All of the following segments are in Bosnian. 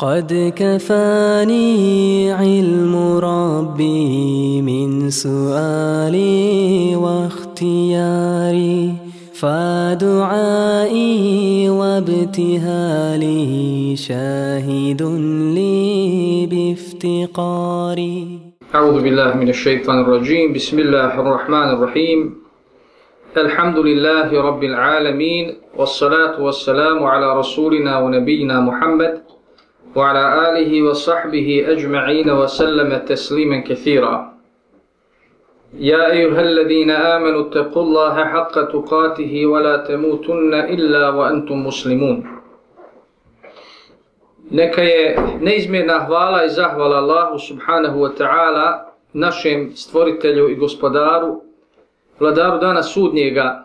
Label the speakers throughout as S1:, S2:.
S1: قد كفاني علم ربي من سؤالي واختياري فدعائي وابتهالي شاهد لي بافتقاري.
S2: أعوذ بالله من الشيطان الرجيم. بسم الله الرحمن الرحيم. الحمد لله رب العالمين والصلاة والسلام على رسولنا ونبينا محمد وعلى آله وصحبه أجمعين وسلم تسليما كثيرا يا أيها الذين آمنوا اتقوا الله حق تقاته ولا تموتن إلا وأنتم مسلمون Neka je neizmjerna hvala i zahvala Allahu subhanahu wa ta'ala, našem stvoritelju i gospodaru, vladaru dana sudnjega,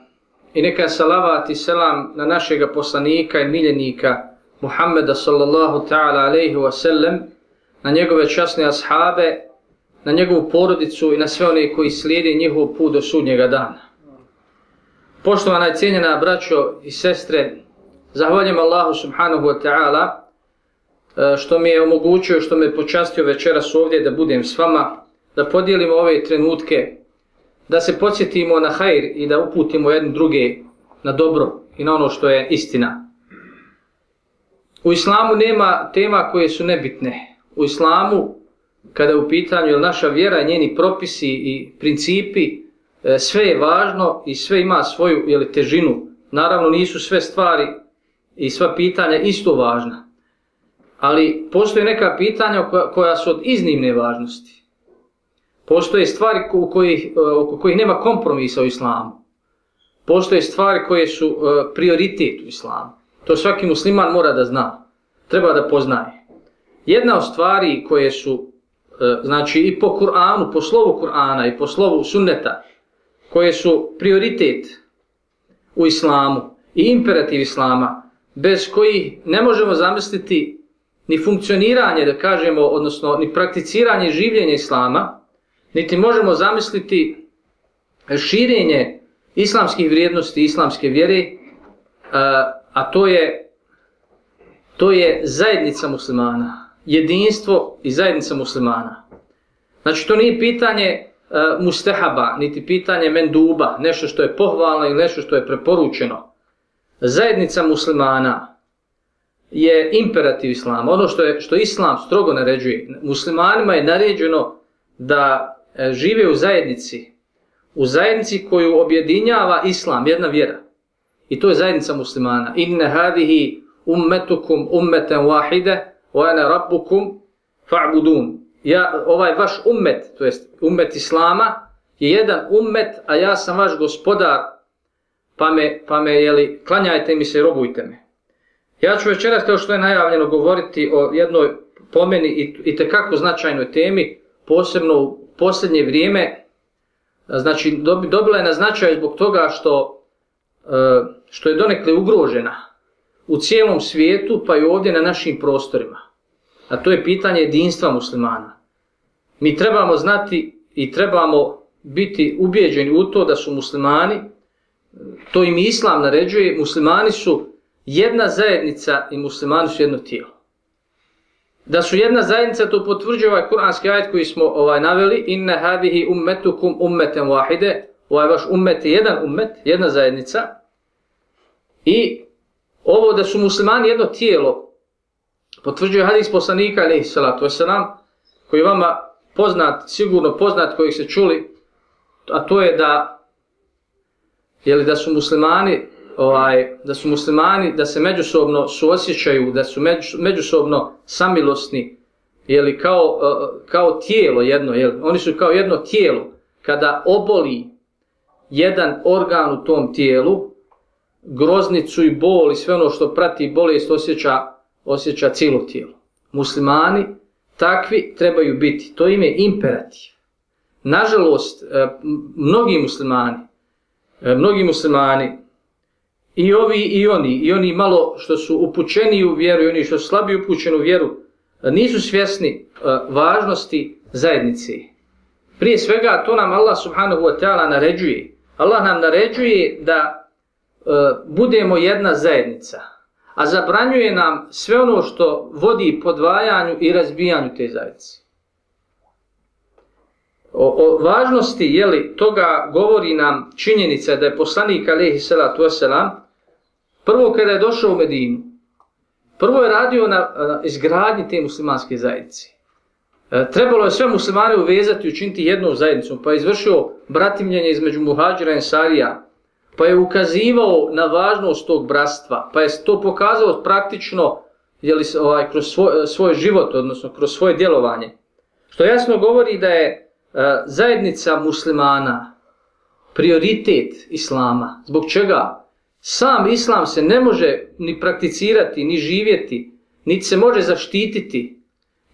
S2: i neka je salavat i selam na našega poslanika i miljenika, Muhammeda sallallahu ta'ala alaihi wa sallam, na njegove časne ashabe, na njegovu porodicu i na sve one koji slijede njihov put do sudnjega dana. Poštovana i cijenjena braćo i sestre, zahvaljujem Allahu subhanahu wa ta'ala e, što mi je omogućio, što me počastio večeras ovdje da budem s vama, da podijelimo ove trenutke, da se podsjetimo na hajr i da uputimo jedne druge na dobro i na ono što je istina. U islamu nema tema koje su nebitne. U islamu, kada je u pitanju je naša vjera, njeni propisi i principi, e, sve je važno i sve ima svoju jeli, težinu. Naravno, nisu sve stvari i sva pitanja isto važna. Ali postoje neka pitanja koja su od iznimne važnosti. Postoje stvari u kojih, e, oko kojih nema kompromisa u islamu. Postoje stvari koje su e, prioritet u islamu. To svaki musliman mora da zna. Treba da poznaje. Jedna od stvari koje su, e, znači i po Kur'anu, po slovu Kur'ana i po slovu sunneta, koje su prioritet u islamu i imperativ islama, bez koji ne možemo zamisliti ni funkcioniranje, da kažemo, odnosno ni prakticiranje življenja islama, niti možemo zamisliti širenje islamskih vrijednosti, islamske vjere, e, a to je to je zajednica muslimana, jedinstvo i zajednica muslimana. Znači to nije pitanje uh, mustehaba, niti pitanje menduba, nešto što je pohvalno ili nešto što je preporučeno. Zajednica muslimana je imperativ islama, ono što je što islam strogo naređuje. Muslimanima je naređeno da e, žive u zajednici, u zajednici koju objedinjava islam, jedna vjera. I to je zajednica muslimana. Inne hadihi ummetukum ummeten wahide wa ana rabbukum fa'budun. Ja, ovaj vaš ummet, to jest ummet Islama, je jedan ummet, a ja sam vaš gospodar, pa me, pa me jeli, klanjajte mi se i robujte me. Ja ću večeras, kao što je najavljeno, govoriti o jednoj pomeni i, i tekako značajnoj temi, posebno u posljednje vrijeme, znači dobila je na značaju zbog toga što, E, što je donekle ugrožena, u cijelom svijetu, pa i ovdje na našim prostorima. A to je pitanje jedinstva muslimana. Mi trebamo znati i trebamo biti ubijeđeni u to da su muslimani, to im islam naređuje, muslimani su jedna zajednica i muslimani su jedno tijelo. Da su jedna zajednica, to potvrđuje ovaj kuranski ajet koji smo ovaj naveli, inna hadihi ummetukum ummeten wahide, ovaj vaš ummet je jedan ummet, jedna zajednica, i ovo da su muslimani jedno tijelo, potvrđuje hadis poslanika, alaihi salatu wasalam, koji je vama poznat, sigurno poznat, koji se čuli, a to je da, jeli, da su muslimani, ovaj, da su muslimani, da se međusobno suosjećaju, da su među, međusobno samilosni, jeli, kao, eh, kao tijelo jedno, jeli, oni su kao jedno tijelo, kada oboli jedan organ u tom tijelu, groznicu i bol i sve ono što prati bolest osjeća, osjeća cijelo tijelo. Muslimani takvi trebaju biti. To im je imperativ. Nažalost, e, mnogi muslimani, e, mnogi muslimani, i ovi i oni, i oni malo što su upućeni u vjeru, i oni što su slabi upućeni u vjeru, e, nisu svjesni važnosti zajednice. Prije svega, to nam Allah subhanahu wa ta'ala naređuje. Allah nam naređuje da E, budemo jedna zajednica. a zabranjuje nam sve ono što vodi podvajanju i razbijanju te zajednice. O, o važnosti jeli, toga govori nam činjenica da je poslanik Alehi Salatu Veselam prvo kada je došao u Medinu, prvo je radio na, na izgradnji te muslimanske zajednice. E, trebalo je sve muslimane uvezati i učiniti jednu zajednicu, pa je izvršio bratimljenje između muhađira i ensarija, pa je ukazivao na važnost tog bratstva, pa je to pokazao praktično jeli, ovaj, kroz svoj, e, svoj život, odnosno kroz svoje djelovanje. Što jasno govori da je e, zajednica muslimana prioritet islama. Zbog čega? Sam islam se ne može ni prakticirati, ni živjeti, niti se može zaštititi,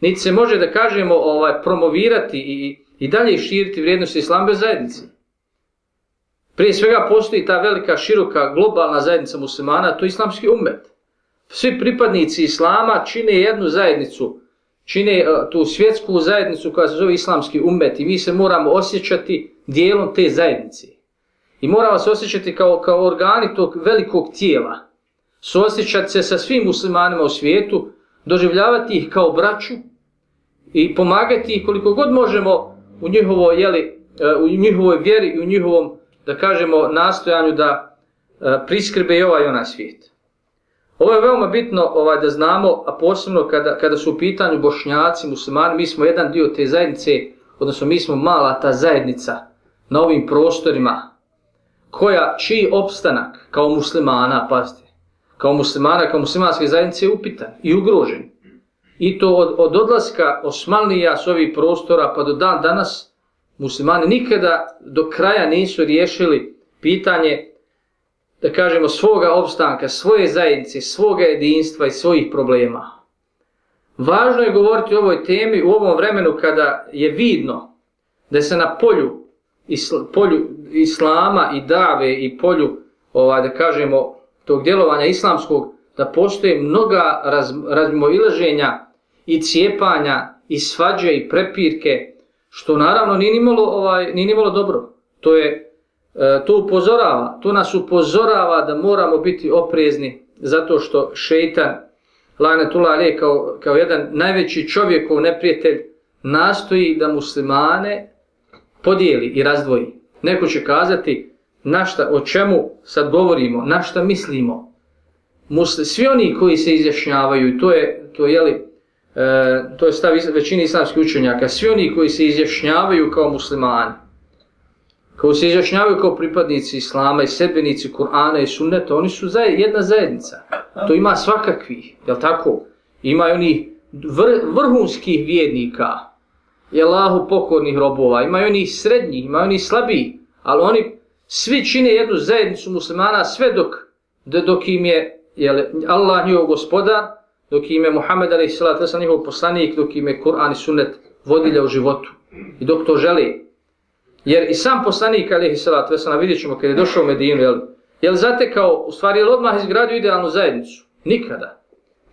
S2: niti se može, da kažemo, ovaj promovirati i, i dalje širiti vrijednosti islamske zajednice. Prije svega postoji ta velika, široka, globalna zajednica muslimana, to je islamski umet. Svi pripadnici islama čine jednu zajednicu, čine uh, tu svjetsku zajednicu koja se zove islamski umet i mi se moramo osjećati dijelom te zajednice. I moramo se osjećati kao, kao organi tog velikog tijela. Suosjećati se sa svim muslimanima u svijetu, doživljavati ih kao braću i pomagati ih koliko god možemo u njihovoj, jeli, e, u njihovoj vjeri i u njihovom da kažemo, nastojanju da e, priskrbe i ovaj onaj svijet. Ovo je veoma bitno ovaj da znamo, a posebno kada, kada su u pitanju bošnjaci, muslimani, mi smo jedan dio te zajednice, odnosno mi smo mala ta zajednica na ovim prostorima, koja, čiji opstanak kao muslimana, pazite, kao muslimana, kao muslimanske zajednice je upitan i ugrožen. I to od, od odlaska Osmanlija s ovih prostora pa do dan danas, muslimani nikada do kraja nisu riješili pitanje, da kažemo, svoga opstanka, svoje zajednice, svoga jedinstva i svojih problema. Važno je govoriti o ovoj temi u ovom vremenu kada je vidno da se na polju, isl, polju islama i dave i polju, ova, da kažemo, tog djelovanja islamskog, da postoje mnoga raz, razmoilaženja i cijepanja i svađe i prepirke, što naravno nije nimalo, ovaj, nije nimalo dobro. To je, e, to upozorava, to nas upozorava da moramo biti oprezni zato što šeitan, Lanetullah Ali kao, kao jedan najveći čovjekov neprijatelj, nastoji da muslimane podijeli i razdvoji. Neko će kazati na šta, o čemu sad govorimo, na šta mislimo. Musli, svi oni koji se izjašnjavaju, to je, to je, jeli, e, to je stav većini islamskih učenjaka, svi oni koji se izjašnjavaju kao muslimani, koji se izjašnjavaju kao pripadnici islama i sebenici Kur'ana i sunneta, oni su zaj, jedna zajednica. To ima svakakvih, jel tako? Ima i oni vr, vrhunskih vjednika, je Allahu pokornih robova, ima i oni srednjih, ima i oni slabiji, ali oni svi čine jednu zajednicu muslimana sve dok, dok im je jel, Allah njihov gospodar, dok im je Muhammed Ali sallat vasa njihov poslanik, dok im je Kur'an i sunnet vodilja u životu. I dok to želi. Jer i sam poslanik alaih sallat vasa, vidjet ćemo kada je došao u Medinu, jel, jel zatekao, u stvari, jel odmah izgradio idealnu zajednicu? Nikada.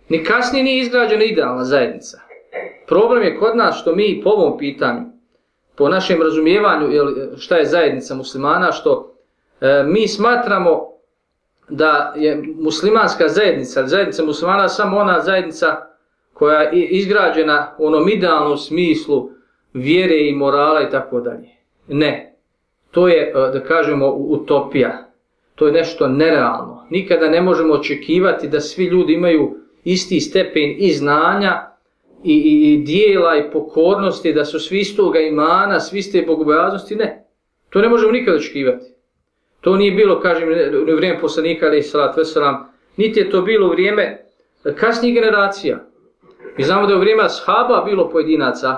S2: Ni kasnije nije izgrađena idealna zajednica. Problem je kod nas što mi po ovom pitanju, po našem razumijevanju jel, šta je zajednica muslimana, što e, mi smatramo da je muslimanska zajednica, zajednica muslimana samo ona zajednica koja je izgrađena u onom idealnom smislu vjere i morala i tako dalje. Ne. To je, e, da kažemo, utopija. To je nešto nerealno. Nikada ne možemo očekivati da svi ljudi imaju isti stepen i znanja i, i, i dijela i pokornosti, da su svi istoga imana, svi ste bogobojaznosti. Ne. To ne možemo nikada očekivati. To nije bilo, kažem, u vrijeme poslanika, ali salat veselam, niti je to bilo u vrijeme kasnijih generacija. Mi znamo da je u vrijeme ashaba bilo pojedinaca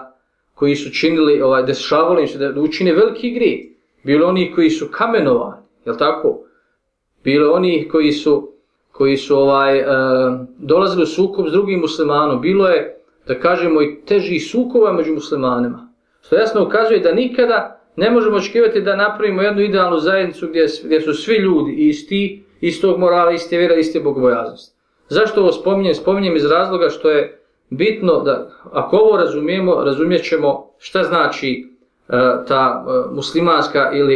S2: koji su činili, ovaj, dešavali se da učine veliki gri. Bilo oni koji su kamenovani, je tako? Bilo oni koji su, koji su ovaj, e, dolazili u sukob s drugim muslimanom. Bilo je, da kažemo, i teži sukova među muslimanima. Što jasno ukazuje da nikada ne možemo očekivati da napravimo jednu idealnu zajednicu gdje, gdje su svi ljudi isti, istog morala, iste vjera, iste bogobojaznosti. Zašto ovo spominjem? Spominjem iz razloga što je bitno da, ako ovo razumijemo, razumijet ćemo šta znači e, ta e, muslimanska ili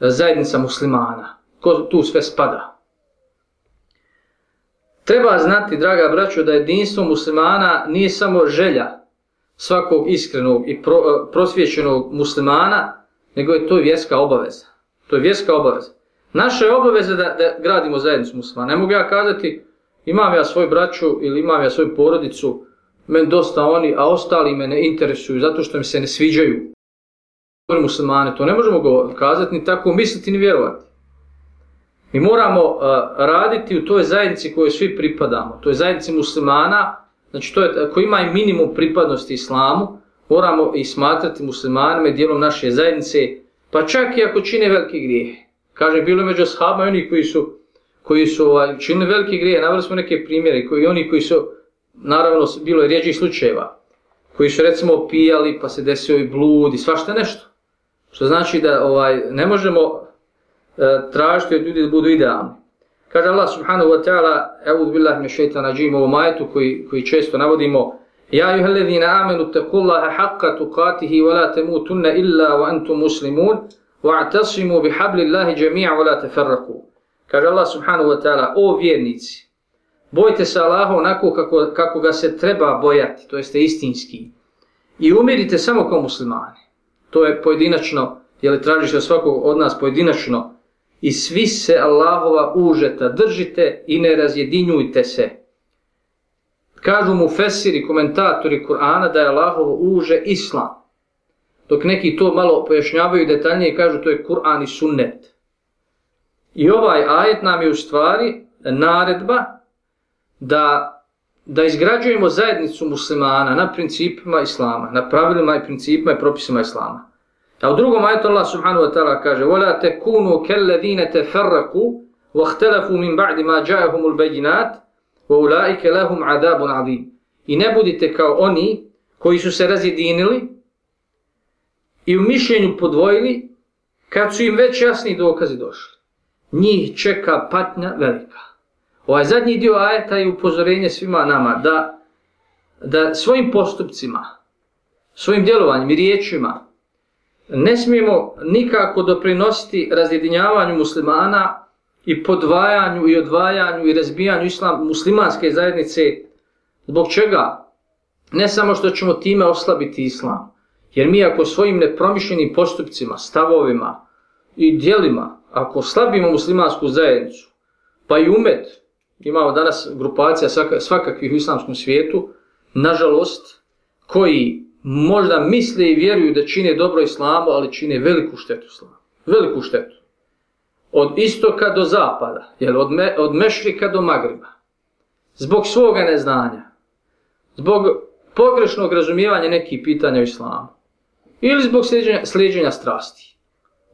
S2: e, zajednica muslimana. Ko tu sve spada? Treba znati, draga braćo, da jedinstvo muslimana nije samo želja svakog iskrenog i pro, e, prosvjećenog muslimana, nego je to vjerska obaveza. To je vjerska obaveza. Naša je obaveza da, da gradimo zajednicu muslimana. Ne mogu ja kazati, imam ja svoju braću ili imam ja svoju porodicu, men dosta oni, a ostali me ne interesuju zato što mi se ne sviđaju. Muslimane, to ne možemo kazati ni tako misliti ni vjerovati. Mi moramo uh, raditi u toj zajednici kojoj svi pripadamo. To je zajednici muslimana, znači to je, ako ima i minimum pripadnosti islamu, moramo i smatrati muslimanima dijelom naše zajednice, pa čak i ako čine velike grijehe. Kaže, bilo među shabama oni koji su, koji su ovaj, činili velike grijehe, navali smo neke primjere, koji oni koji su, naravno, bilo je rijeđih slučajeva, koji su recimo pijali pa se desio i blud i svašta nešto. Što znači da ovaj ne možemo E, tražiti od ljudi da budu idealni. Kaže Allah subhanahu wa ta'ala, eud billahi me šeitan ađim, ovom majetu koji, koji često navodimo, Ja juha ledhina amenu tekullaha haqqa tuqatihi wa la temutunna illa wa antum muslimun wa atasimu bi hablillahi jami'a wa la teferraku. Kaže Allah subhanahu wa ta'ala, o vjernici, bojte se Allaha onako kako, kako ga se treba bojati, to jeste istinski, i umirite samo kao muslimani. To je pojedinačno, jel tražiš od svakog od nas pojedinačno, i svi se Allahova užeta držite i ne razjedinjujte se. Kažu mu fesiri, komentatori Kur'ana da je Allahovo uže Islam. Dok neki to malo pojašnjavaju detaljnije i kažu to je Kur'an i sunnet. I ovaj ajet nam je u stvari naredba da, da izgrađujemo zajednicu muslimana na principima Islama, na pravilima i principima i propisima Islama. A u drugom ajetu Allah subhanahu wa ta'ala kaže وَلَا تَكُونُوا كَلَّذِينَ تَفَرَّقُوا وَاخْتَلَفُوا مِنْ بَعْدِ مَا جَاءَهُمُ الْبَيِّنَاتِ وَأُولَٰئِكَ لَهُمْ عَذَابٌ عَظِيمٌ I ne budite kao oni koji su se razjedinili i u mišljenju podvojili kad su im već jasni dokazi došli. Njih čeka patnja velika. Ovaj zadnji dio ajeta je upozorenje svima nama da, da svojim postupcima, svojim djelovanjem i riječima ne smijemo nikako doprinositi razjedinjavanju muslimana i podvajanju i odvajanju i razbijanju islam muslimanske zajednice. Zbog čega? Ne samo što ćemo time oslabiti islam. Jer mi ako svojim nepromišljenim postupcima, stavovima i dijelima, ako slabimo muslimansku zajednicu, pa i umet, imamo danas grupacija svakakvih u islamskom svijetu, nažalost, koji možda misle i vjeruju da čine dobro islamu, ali čine veliku štetu islamu. Veliku štetu. Od istoka do zapada, jel, od, me, od mešrika do magriba. Zbog svoga neznanja. Zbog pogrešnog razumijevanja nekih pitanja u islamu. Ili zbog sljeđenja, sljeđenja strasti.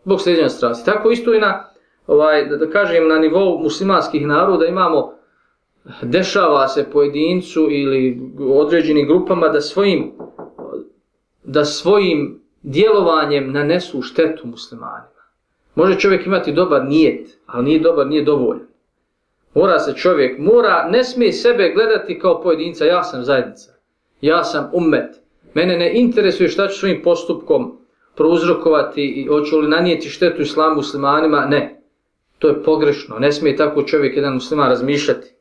S2: Zbog sljeđenja strasti. Tako isto i na, ovaj, da, da kažem, na nivou muslimanskih naroda imamo dešava se pojedincu ili određenim grupama da svojim da svojim djelovanjem nanesu štetu muslimanima. Može čovjek imati dobar nijet, ali nije dobar, nije dovoljan. Mora se čovjek, mora, ne smije sebe gledati kao pojedinca, ja sam zajednica, ja sam umet. Mene ne interesuje šta ću svojim postupkom prouzrokovati i hoću li nanijeti štetu islamu muslimanima, ne. To je pogrešno, ne smije tako čovjek jedan musliman razmišljati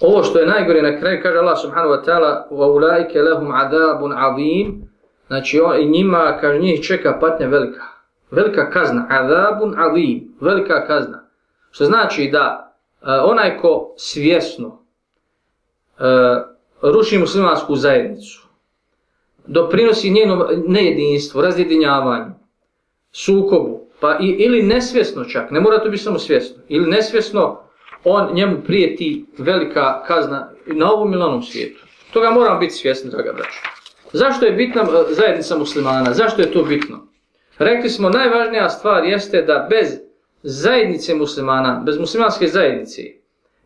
S2: Ovo što je najgore na kraju, kaže Allah subhanahu wa ta'ala, وَاُلَيْكَ لَهُمْ عَذَابٌ عَظِيمٌ Znači, on, i njima, kaže, njih čeka patnja velika. Velika kazna. عَذَابٌ عَظِيمٌ Velika kazna. Što znači da uh, onaj ko svjesno uh, ruši muslimansku zajednicu, doprinosi njeno nejedinstvo, razjedinjavanju, sukobu, pa i, ili nesvjesno čak, ne mora to biti samo svjesno, ili nesvjesno on njemu prijeti velika kazna na ovom ili onom svijetu. Toga moramo biti svjesni, draga braća. Zašto je bitna e, zajednica muslimana? Zašto je to bitno? Rekli smo, najvažnija stvar jeste da bez zajednice muslimana, bez muslimanske zajednice,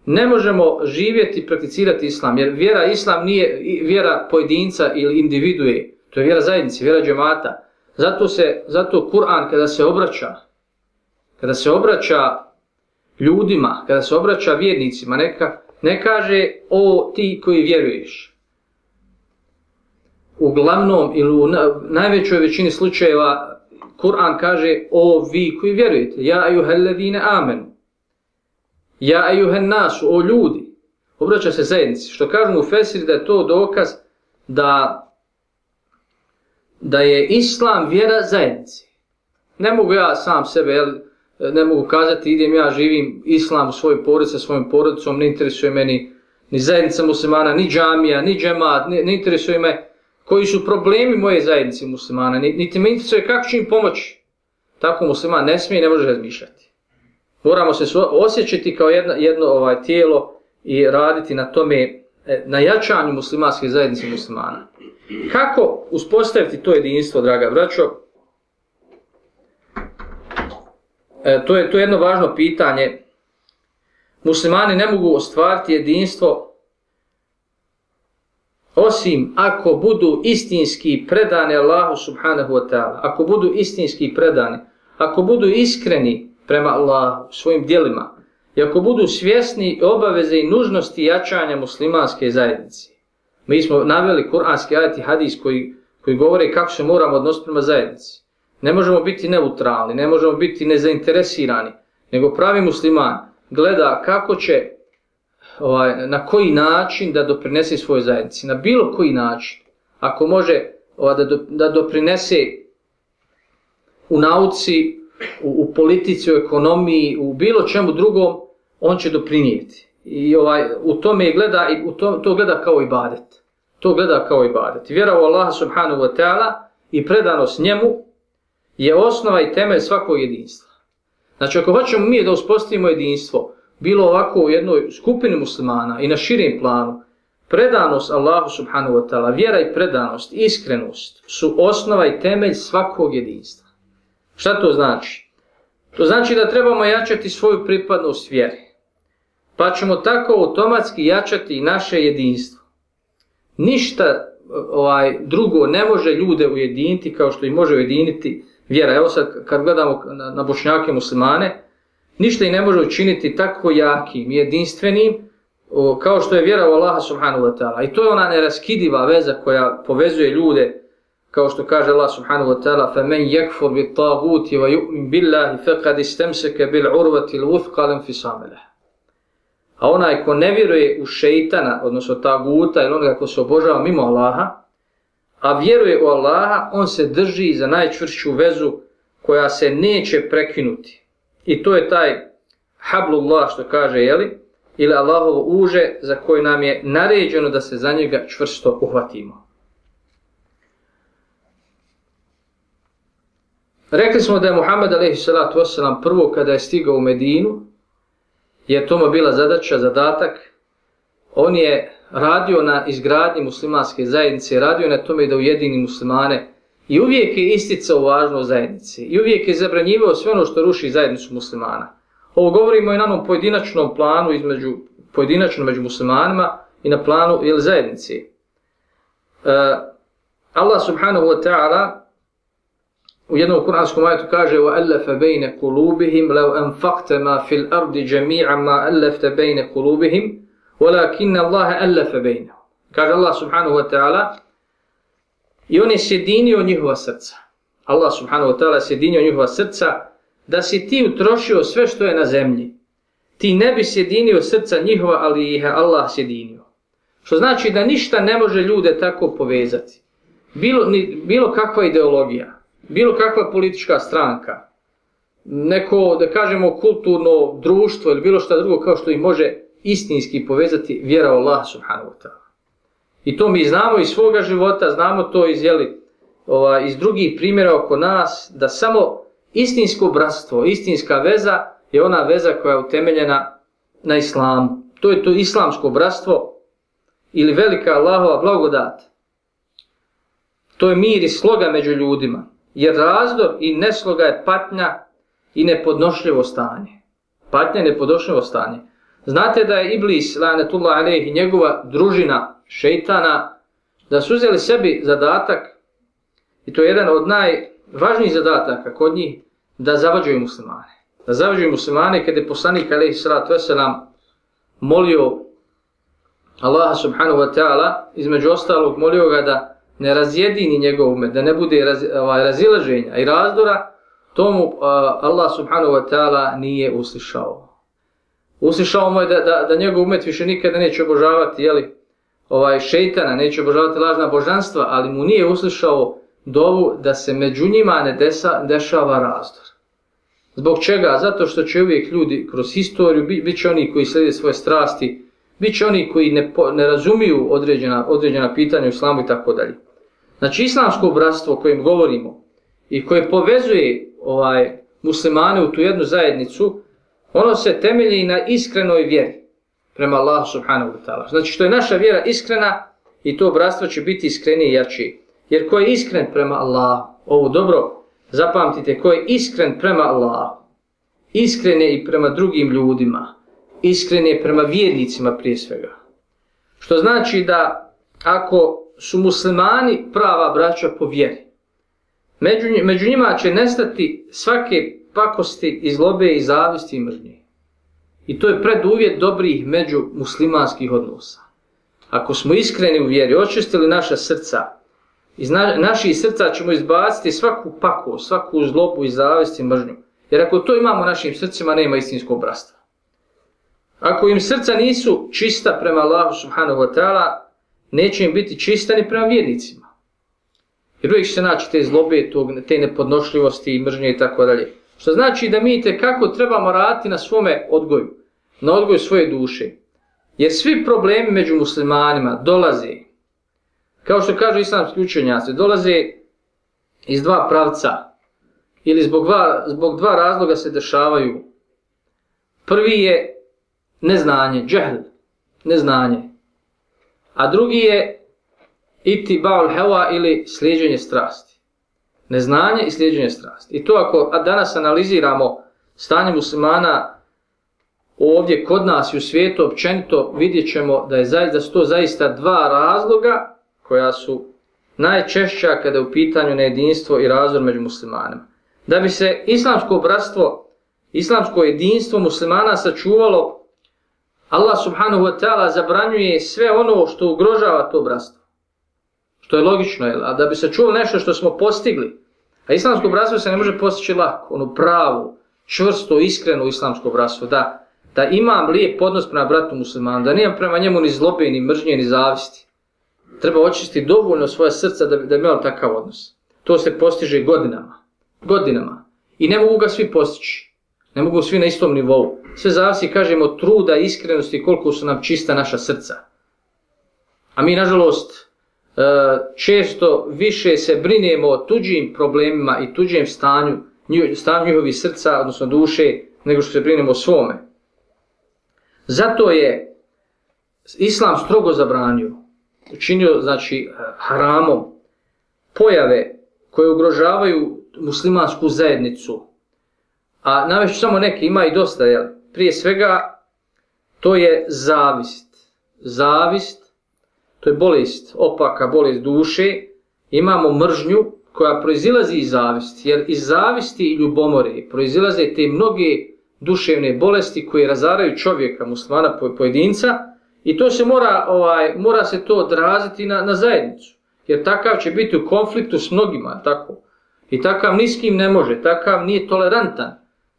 S2: ne možemo živjeti i prakticirati islam, jer vjera islam nije vjera pojedinca ili individue, to je vjera zajednice, vjera džemata. Zato se, zato Kur'an kada se obraća, kada se obraća ljudima, kada se obraća vjernicima, neka, ne kaže o ti koji vjeruješ. Uglavnom ili u najvećoj većini slučajeva Kur'an kaže o vi koji vjerujete. Ja ajuhalladine amenu. Ja ejuhen nasu, o ljudi, obraća se zajednici, što kažu u Fesiri da je to dokaz da da je islam vjera zajednici. Ne mogu ja sam sebe, jel, ne mogu kazati idem ja živim islam u svojoj porodici sa svojom porodicom, ne interesuje meni ni zajednica muslimana, ni džamija, ni džemat, ne, ne interesuje me koji su problemi moje zajednice muslimana, niti me interesuje kako ću im pomoći. Tako musliman ne smije i ne može razmišljati. Moramo se osjećati kao jedno, jedno ovaj tijelo i raditi na tome, e, na jačanju muslimanske zajednice muslimana. Kako uspostaviti to jedinstvo, draga braćo? E, to, je, to je jedno važno pitanje. Muslimani ne mogu ostvariti jedinstvo osim ako budu istinski predani Allahu subhanahu wa ta'ala. Ako budu istinski predani, ako budu iskreni prema Allahu svojim dijelima i ako budu svjesni obaveze i nužnosti jačanja muslimanske zajednice. Mi smo naveli kuranski ajati hadis koji, koji govore kako se moramo odnositi prema zajednici. Ne možemo biti neutralni, ne možemo biti nezainteresirani, nego pravi musliman gleda kako će, ovaj, na koji način da doprinese svoje zajednici. Na bilo koji način. Ako može ovaj, da, do, da doprinese u nauci, u, u politici, u ekonomiji, u bilo čemu drugom, on će doprinijeti i ovaj u tome gleda i u to, to gleda kao ibadet. To gleda kao ibadet. Vjera u Allaha subhanahu wa ta'ala i predanost njemu je osnova i temelj svakog jedinstva. Znači ako hoćemo mi da uspostavimo jedinstvo, bilo ovako u jednoj skupini muslimana i na širim planu, predanost Allahu subhanahu wa ta'ala, vjera i predanost, iskrenost su osnova i temelj svakog jedinstva. Šta to znači? To znači da trebamo jačati svoju pripadnost vjeri pa ćemo tako automatski jačati naše jedinstvo. Ništa e, ovaj drugo ne može ljude ujediniti kao što i može ujediniti vjera. Evo sad kad gledamo na, na bošnjake muslimane, ništa i ne može učiniti tako jakim, jedinstvenim, o, kao što je vjera u Allaha subhanahu wa ta'ala. I to je ona neraskidiva veza koja povezuje ljude, kao što kaže Allah subhanahu wa ta'ala, فَمَنْ يَكْفُرْ بِالْطَاغُوتِ وَيُؤْمِنْ بِاللَّهِ فَقَدْ اسْتَمْسَكَ بِالْعُرْوَةِ الْوُثْقَ لَنْفِسَامِ لَهِ A onaj ko ne vjeruje u šeitana, odnosno ta guta ili onoga ko se obožava mimo Allaha, a vjeruje u Allaha, on se drži za najčvršću vezu koja se neće prekinuti. I to je taj hablullah što kaže, jeli, ili Allahovo uže za koje nam je naređeno da se za njega čvrsto uhvatimo. Rekli smo da je Muhammed a.s. prvo kada je stigao u Medinu, je tomu bila zadaća, zadatak, on je radio na izgradnji muslimanske zajednice, radio na tome da ujedini muslimane i uvijek je isticao važno zajednice i uvijek je zabranjivao sve ono što ruši zajednicu muslimana. Ovo govorimo i na onom pojedinačnom planu između, pojedinačno među muslimanima i na planu ili zajednici. Uh, Allah subhanahu wa ta'ala U jednom kuranskom ajetu kaže وَأَلَّفَ بَيْنَ قُلُوبِهِمْ لَوْ أَنْفَقْتَ مَا فِي الْأَرْضِ جَمِيعًا مَا أَلَّفْتَ بَيْنَ قُلُوبِهِمْ ولكن alafa ألف Kaže Allah subhanahu wa ta'ala i on je sjedinio njihova srca. Allah subhanahu wa ta'ala je sjedinio njihova srca da si ti utrošio sve što je na zemlji. Ti ne bi sjedinio srca njihova, ali ih je Allah sjedinio. Što znači da ništa ne može ljude tako povezati. Bilo, ni, bilo kakva ideologija, bilo kakva politička stranka, neko, da kažemo, kulturno društvo ili bilo šta drugo kao što ih može istinski povezati vjera u Allah subhanahu wa ta'ala. I to mi znamo iz svoga života, znamo to iz, jeli, ova, iz drugih primjera oko nas, da samo istinsko bratstvo, istinska veza je ona veza koja je utemeljena na islamu. To je to islamsko bratstvo ili velika Allahova blagodat. To je mir i sloga među ljudima. Jer razdor i nesloga je patnja i nepodnošljivo stanje. Patnja i nepodnošljivo stanje. Znate da je Iblis, lanetullah alejhi, i njegova družina šeitana, da su uzeli sebi zadatak, i to je jedan od najvažnijih zadataka kod njih, da zavađuju muslimane. Da zavađuju muslimane kada je poslanik alejhi salatu wasalam molio Allaha subhanahu wa ta'ala, između ostalog molio ga da ne razjedini njegov umet, da ne bude raz, ovaj, razilaženja i razdora, tomu uh, Allah subhanahu wa ta'ala nije uslišao uslišao mu je da, da, da njegov umet više nikada neće obožavati, jeli, ovaj šeitana, neće obožavati lažna božanstva, ali mu nije uslišao dovu da se među njima ne desa, dešava razdor. Zbog čega? Zato što će uvijek ljudi kroz historiju, bi, bit će oni koji slijede svoje strasti, bit će oni koji ne, po, ne razumiju određena, određena pitanja u islamu i tako dalje. Znači islamsko obratstvo o kojem govorimo i koje povezuje ovaj muslimane u tu jednu zajednicu, ono se temelji na iskrenoj vjeri prema Allahu subhanahu wa ta'ala. Znači što je naša vjera iskrena i to bratstvo će biti iskrenije i jači. Jer ko je iskren prema Allahu, ovo dobro zapamtite, ko je iskren prema Allahu, iskren je i prema drugim ljudima, iskren je prema vjernicima prije svega. Što znači da ako su muslimani prava braća po vjeri, među, među njima će nestati svake pakosti i zlobe i zavisti i mržnje. I to je preduvjet dobrih među muslimanskih odnosa. Ako smo iskreni u vjeri, očistili naša srca, iz na, naših srca ćemo izbaciti svaku pako, svaku zlobu i zavist i mržnju. Jer ako to imamo našim srcima, nema istinskog brastva. Ako im srca nisu čista prema Allahu subhanahu wa ta'ala, neće im biti čista ni prema vjernicima. Jer uvijek se naći te zlobe, tog, te nepodnošljivosti i mržnje i tako dalje. Što znači da mi te kako trebamo raditi na svome odgoju, na odgoju svoje duše. Jer svi problemi među muslimanima dolaze, kao što kažu islamski učenjaci, dolaze iz dva pravca ili zbog dva, zbog dva razloga se dešavaju. Prvi je neznanje, džehl, neznanje. A drugi je iti baul hewa ili sliđenje strasti neznanje i slijedženje strasti. I to ako danas analiziramo stanje muslimana ovdje kod nas i u svijetu općenito, vidjet ćemo da, je, da su to zaista dva razloga koja su najčešća kada je u pitanju nejedinstvo i razvor među muslimanima. Da bi se islamsko bratstvo, islamsko jedinstvo muslimana sačuvalo, Allah subhanahu wa ta'ala zabranjuje sve ono što ugrožava to bratstvo. Što je logično, jel? a da bi se čuo nešto što smo postigli, a islamsko bratstvo se ne može postići lako, ono pravo, čvrsto, iskreno islamsko bratstvo, da, da imam lijep odnos prema bratu muslimanu, da nijem prema njemu ni zlobe, ni mržnje, ni zavisti. Treba očistiti dovoljno svoje srca da, da imam takav odnos. To se postiže godinama. Godinama. I ne mogu ga svi postići. Ne mogu svi na istom nivou. Sve zavisi, kažemo, truda, iskrenosti, koliko su nam čista naša srca. A mi, nažalost, E, često više se brinemo o tuđim problemima i tuđem stanju, stanju njihovi srca, odnosno duše, nego što se brinemo o svome. Zato je Islam strogo zabranio, učinio znači e, haramom pojave koje ugrožavaju muslimansku zajednicu. A navešću samo neke, ima i dosta, jel? prije svega to je zavist. Zavist to je bolest, opaka bolest duše, imamo mržnju koja proizilazi iz zavisti, jer iz zavisti i ljubomore proizilaze te mnoge duševne bolesti koje razaraju čovjeka, muslimana, pojedinca, i to se mora, ovaj, mora se to odraziti na, na zajednicu, jer takav će biti u konfliktu s mnogima, tako. I takav niskim ne može, takav nije tolerantan,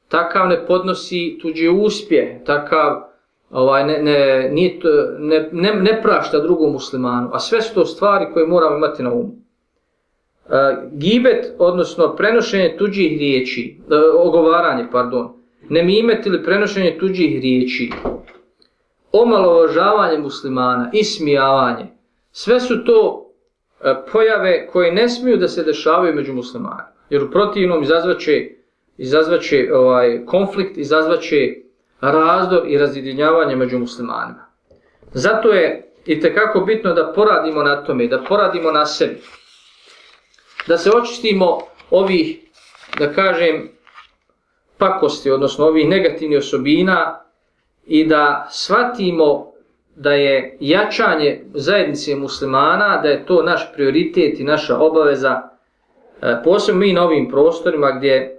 S2: takav ne podnosi tuđe uspje, takav ovaj, ne, ne, nije, ne, ne, ne prašta drugom muslimanu, a sve su to stvari koje moramo imati na umu. E, gibet, odnosno prenošenje tuđih riječi, e, ogovaranje, pardon, nemimet ili prenošenje tuđih riječi, omalovažavanje muslimana, ismijavanje, sve su to e, pojave koje ne smiju da se dešavaju među muslimanima. Jer u protivnom izazvaće, izazvaće ovaj, konflikt, izazvaće razdor i razjedinjavanje među muslimanima. Zato je i tekako bitno da poradimo na tome, da poradimo na sebi. Da se očistimo ovih, da kažem, pakosti, odnosno ovih negativnih osobina i da shvatimo da je jačanje zajednice muslimana, da je to naš prioritet i naša obaveza, e, posebno mi na ovim prostorima gdje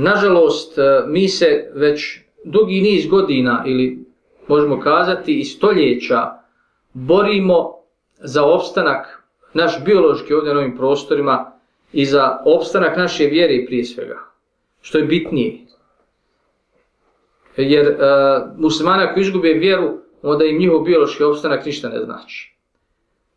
S2: Nažalost, e, mi se već dugi niz godina ili možemo kazati i stoljeća borimo za opstanak naš biološki ovdje na ovim prostorima i za opstanak naše vjere prije svega. Što je bitnije. jer e, muslimani ako izgube vjeru, onda im njihov biološki opstanak ništa ne znači.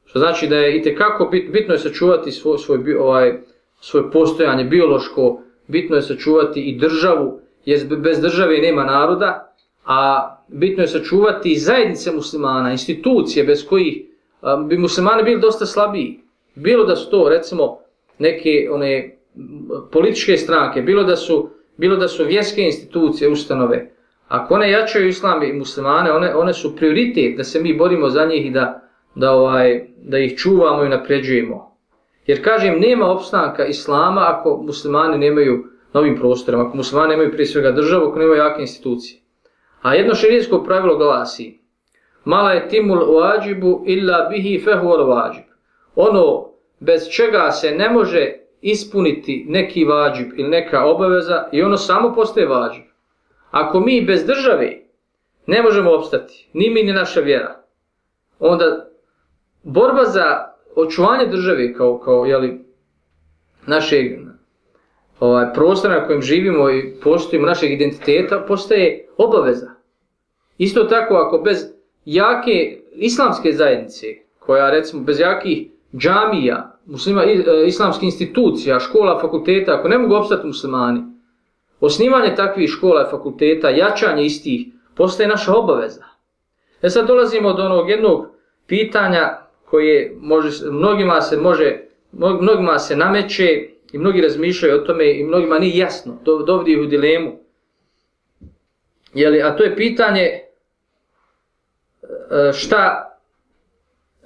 S2: Što znači da je i kako bit, bitno je sačuvati svoj, svoj, ovaj, svoje postojanje biološko, bitno je sačuvati i državu, jer bez države nema naroda, a bitno je sačuvati i zajednice muslimana, institucije bez kojih um, bi muslimani bili dosta slabiji. Bilo da su to, recimo, neke one političke stranke, bilo da su, bilo da su vjerske institucije, ustanove, ako one jačaju islam i muslimane, one, one su prioritet da se mi borimo za njih i da, da, ovaj, da ih čuvamo i napređujemo. Jer kažem, nema opstanka islama ako muslimani nemaju novim prostorima, ako muslimani nemaju prije svega državu, ako nemaju jake institucije. A jedno širijesko pravilo glasi, mala je timul uađibu illa bihi fehuol al. Ono bez čega se ne može ispuniti neki vađib ili neka obaveza i ono samo postaje vađib. Ako mi bez države ne možemo opstati, ni mi ni naša vjera, onda borba za očuvanje države kao, kao jeli, našeg ovaj, prostora na kojem živimo i postojimo našeg identiteta, postaje obaveza. Isto tako, ako bez jake islamske zajednice, koja recimo bez jakih džamija, muslima, e, islamskih institucija, škola, fakulteta, ako ne mogu opstati muslimani, osnivanje takvih škola i fakulteta, jačanje istih, postaje naša obaveza. E sad dolazimo do onog jednog pitanja koje može, mnogima se može, mnogima se nameće i mnogi razmišljaju o tome i mnogima nije jasno, to dovodi u dilemu. Jeli, a to je pitanje e, šta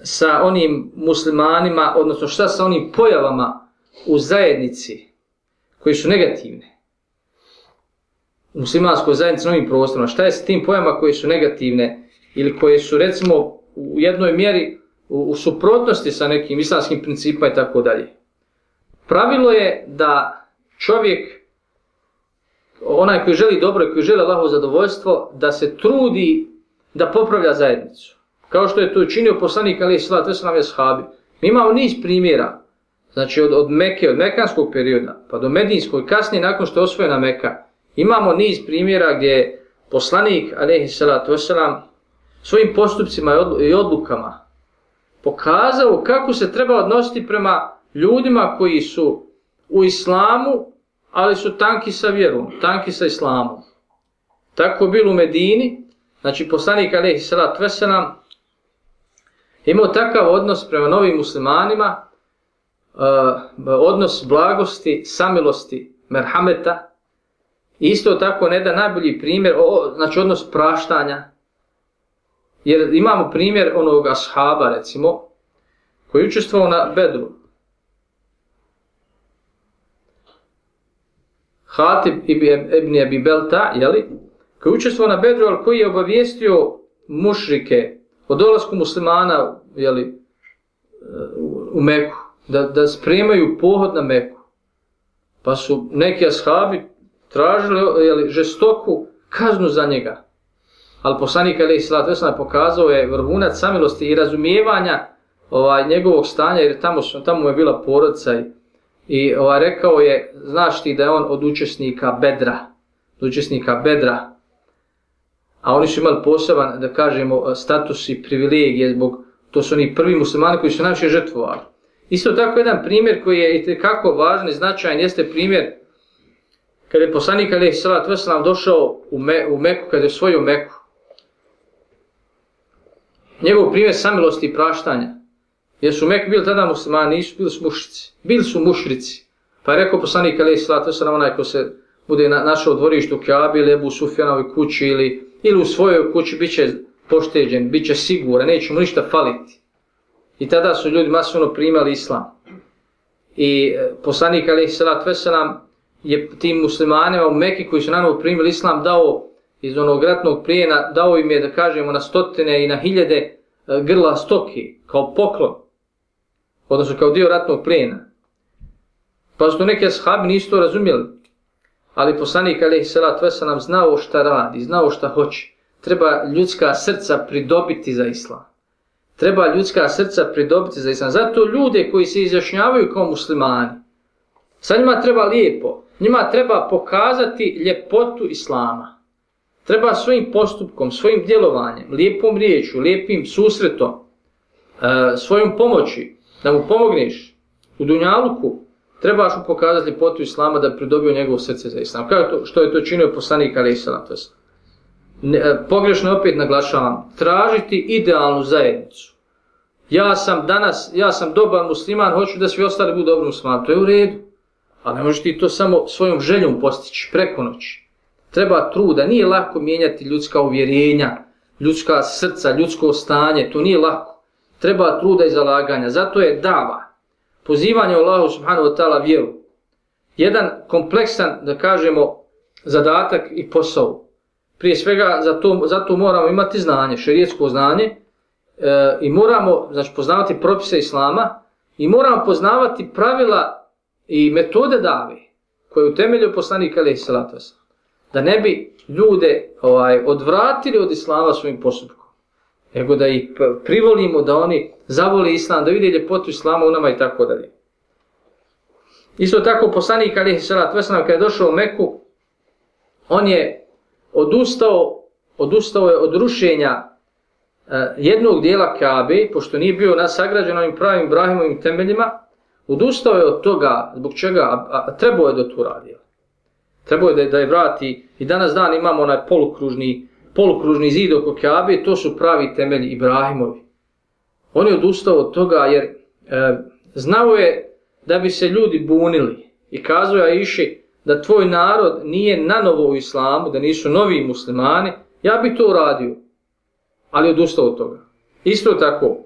S2: sa onim muslimanima, odnosno šta sa onim pojavama u zajednici koji su negativne. U muslimanskoj zajednici na ovim prostorima. Šta je sa tim pojavama koji su negativne ili koje su recimo u jednoj mjeri u, u suprotnosti sa nekim islamskim principima i tako dalje. Pravilo je da čovjek, onaj koji želi dobro i koji želi Allahovo zadovoljstvo, da se trudi da popravlja zajednicu. Kao što je to učinio poslanik Ali Isla, to su nam je shabi. Mi imamo niz primjera, znači od, od Meke, od Mekanskog perioda, pa do Medinskog, kasnije nakon što je osvojena Meka, imamo niz primjera gdje poslanik alaihi salatu wasalam, svojim postupcima i odlukama pokazao kako se treba odnositi prema ljudima koji su u islamu, ali su tanki sa vjerom, tanki sa islamom. Tako bilo u Medini, znači poslanik Alehi Salat Veselam, imao takav odnos prema novim muslimanima, eh, odnos blagosti, samilosti, merhameta, isto tako ne da najbolji primjer, o, znači odnos praštanja, jer imamo primjer onog ashaba, recimo, koji je učestvovao na Bedru, Hatib ibn Abi Belta, jeli, koji je učestvovao na Bedru, ali koji je obavijestio mušrike o dolasku muslimana jeli, u Meku, da, da spremaju pohod na Meku. Pa su neki ashabi tražili jeli, žestoku kaznu za njega. Ali poslanik Ali Islat Veslam pokazao je vrhunac samilosti i razumijevanja ovaj, njegovog stanja, jer tamo, tamo je bila porodica i I ovaj, rekao je, znaš ti da je on od učesnika Bedra, od učesnika Bedra, a oni su imali poseban, da kažemo, status i privilegije zbog, to su oni prvi muslimani koji su najviše žrtvovali. Isto tako jedan primjer koji je i kako važan i značajan jeste primjer kada je poslanik Ali Salat Veselam došao u, Me, u Meku, kada je osvojio Meku. Njegov primjer samilosti i praštanja. Jer su Mek bili tada muslimani, nisu bili mušrici. Bili su mušrici. Pa je rekao poslanik Ali Isla, to onaj ko se bude na, našao u dvorištu Kjabi ili u Sufjanovoj kući ili, ili u svojoj kući, bit će pošteđen, bit će siguran, neće mu ništa faliti. I tada su ljudi masovno primali islam. I e, poslanik Ali Isla, to je tim muslimanima u Meki koji su na primili islam dao iz onog ratnog plijena, dao im je da kažemo na stotine i na hiljade e, grla stoki kao poklon odnosno kao dio ratnog plijena. Pa su to neke shabi nisu to razumjeli. Ali poslanik alaihi salatu vesa nam znao šta radi, znao šta hoće. Treba ljudska srca pridobiti za islam. Treba ljudska srca pridobiti za islam. Zato ljude koji se izjašnjavaju kao muslimani, sa njima treba lijepo, njima treba pokazati ljepotu islama. Treba svojim postupkom, svojim djelovanjem, lijepom riječu, lijepim susretom, e, svojom pomoći, da mu pomogneš u Dunjaluku, trebaš mu pokazati ljepotu Islama da pridobio njegovo srce za Islam. Kao to, što je to činio poslanik Ali Islam? ne, e, pogrešno opet naglašavam, tražiti idealnu zajednicu. Ja sam danas, ja sam dobar musliman, hoću da svi ostali budu dobri musliman, to je u redu. Ali ne možeš ti to samo svojom željom postići preko noći. Treba truda, nije lako mijenjati ljudska uvjerenja, ljudska srca, ljudsko stanje, to nije lako. Treba truda i zalaganja, zato je dava, pozivanje Allahu subhanahu wa ta'ala vjeru. Jedan kompleksan, da kažemo, zadatak i posao. Prije svega, zato, zato moramo imati znanje, šerijetsko znanje, e, i moramo znači, poznavati propise Islama, i moramo poznavati pravila i metode dave, koje u temelju poslanika alaihi salatu da ne bi ljude ovaj, odvratili od Islama svojim postupkom, nego da ih privolimo da oni zavoli Islam, da vide ljepotu Islama u nama i tako dalje. Isto tako poslanik alihi salatu wasalam, kada je došao u Meku, on je odustao, odustao je od rušenja eh, jednog dijela Kabe, pošto nije bio nasagrađen ovim pravim Ibrahimovim temeljima, odustao je od toga, zbog čega, a, a trebao je da to radi. Trebao je da, da je vrati, i danas dan imamo onaj polukružni, polukružni zid oko Kabe, to su pravi temelji Ibrahimovi. On je odustao od toga jer e, znao je da bi se ljudi bunili i kazao je iši da tvoj narod nije na novo u islamu, da nisu novi muslimani, ja bi to uradio. Ali odustao od toga. Isto tako,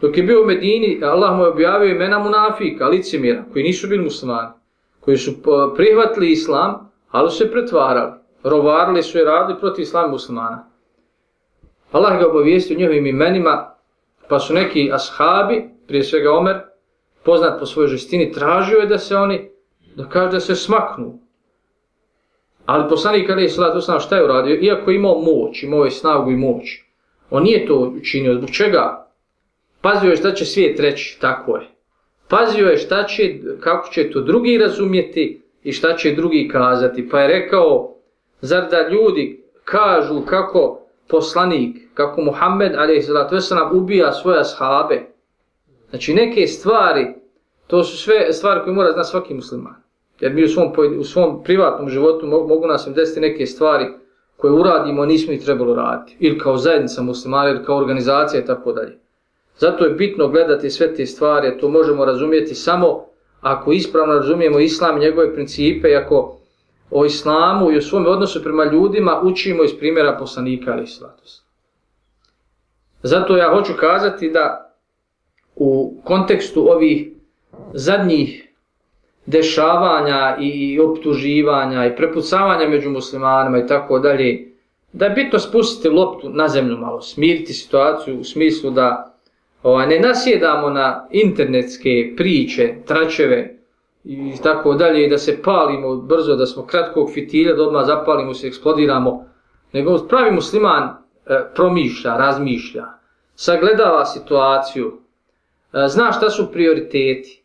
S2: dok je bio u Medini, Allah mu je objavio imena munafika, licimira, koji nisu bili muslimani, koji su e, prihvatili islam, ali su se pretvarali, rovarili su i radili protiv islama muslimana. Allah ga obavijestio njihovim imenima, pa su neki ashabi, prije svega Omer, poznat po svojoj žestini, tražio je da se oni, da kaže da se smaknu. Ali poslanik Ali je salatu sam šta je uradio, iako je imao moć, imao je snagu i moć, on nije to učinio. Zbog čega? Pazio je šta će svijet reći, tako je. Pazio je šta će, kako će to drugi razumjeti i šta će drugi kazati. Pa je rekao, zar da ljudi kažu kako poslanik, kako Muhammed, ali je ubija svoje ashabe, Znači neke stvari, to su sve stvari koje mora znati svaki musliman. Jer mi u svom, u svom privatnom životu mogu nas desiti neke stvari koje uradimo, a nismo ih trebalo raditi. Ili kao zajednica muslimana, ili kao organizacija i tako dalje. Zato je bitno gledati sve te stvari, to možemo razumijeti samo ako ispravno razumijemo islam i njegove principe, i ako o islamu i o svom odnosu prema ljudima učimo iz primjera poslanika ali slatus. Zato ja hoću kazati da u kontekstu ovih zadnjih dešavanja i optuživanja i prepucavanja među muslimanima i tako dalje, da je bitno spustiti loptu na zemlju malo, smiriti situaciju u smislu da Ova, ne nasjedamo na internetske priče, tračeve i tako dalje, da se palimo brzo, da smo kratkog fitilja, da odmah zapalimo se, eksplodiramo, nego pravi musliman e, promišlja, razmišlja, sagledava situaciju, E, zna šta su prioriteti.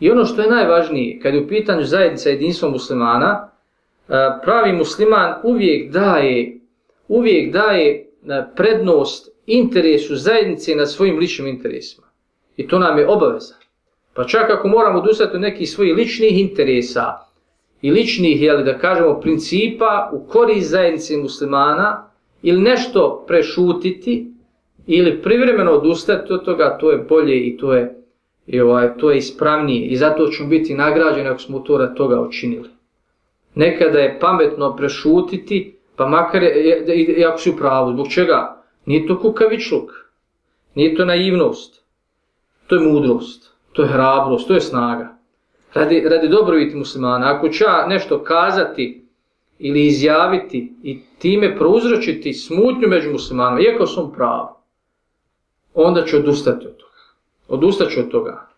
S2: I ono što je najvažnije, kad je u pitanju zajednica jedinstva muslimana, e, pravi musliman uvijek daje, uvijek daje e, prednost interesu zajednice na svojim ličnim interesima. I to nam je obaveza. Pa čak ako moramo odustati od nekih svojih ličnih interesa i ličnih, jel, da kažemo, principa u korist zajednice muslimana ili nešto prešutiti, ili privremeno odustati od toga, to je bolje i to je i ovaj to je ispravnije i zato ćemo biti nagrađeni ako smo to toga učinili. Nekada je pametno prešutiti, pa makar je, i, i ako si u pravu, zbog čega? Nije to kukavičluk, nije to naivnost, to je mudrost, to je hrabrost, to je snaga. Radi, radi dobrobiti muslimana, ako će nešto kazati ili izjaviti i time prouzročiti smutnju među muslimanima, iako sam pravu, onda će odustati od toga. Odustat će od toga.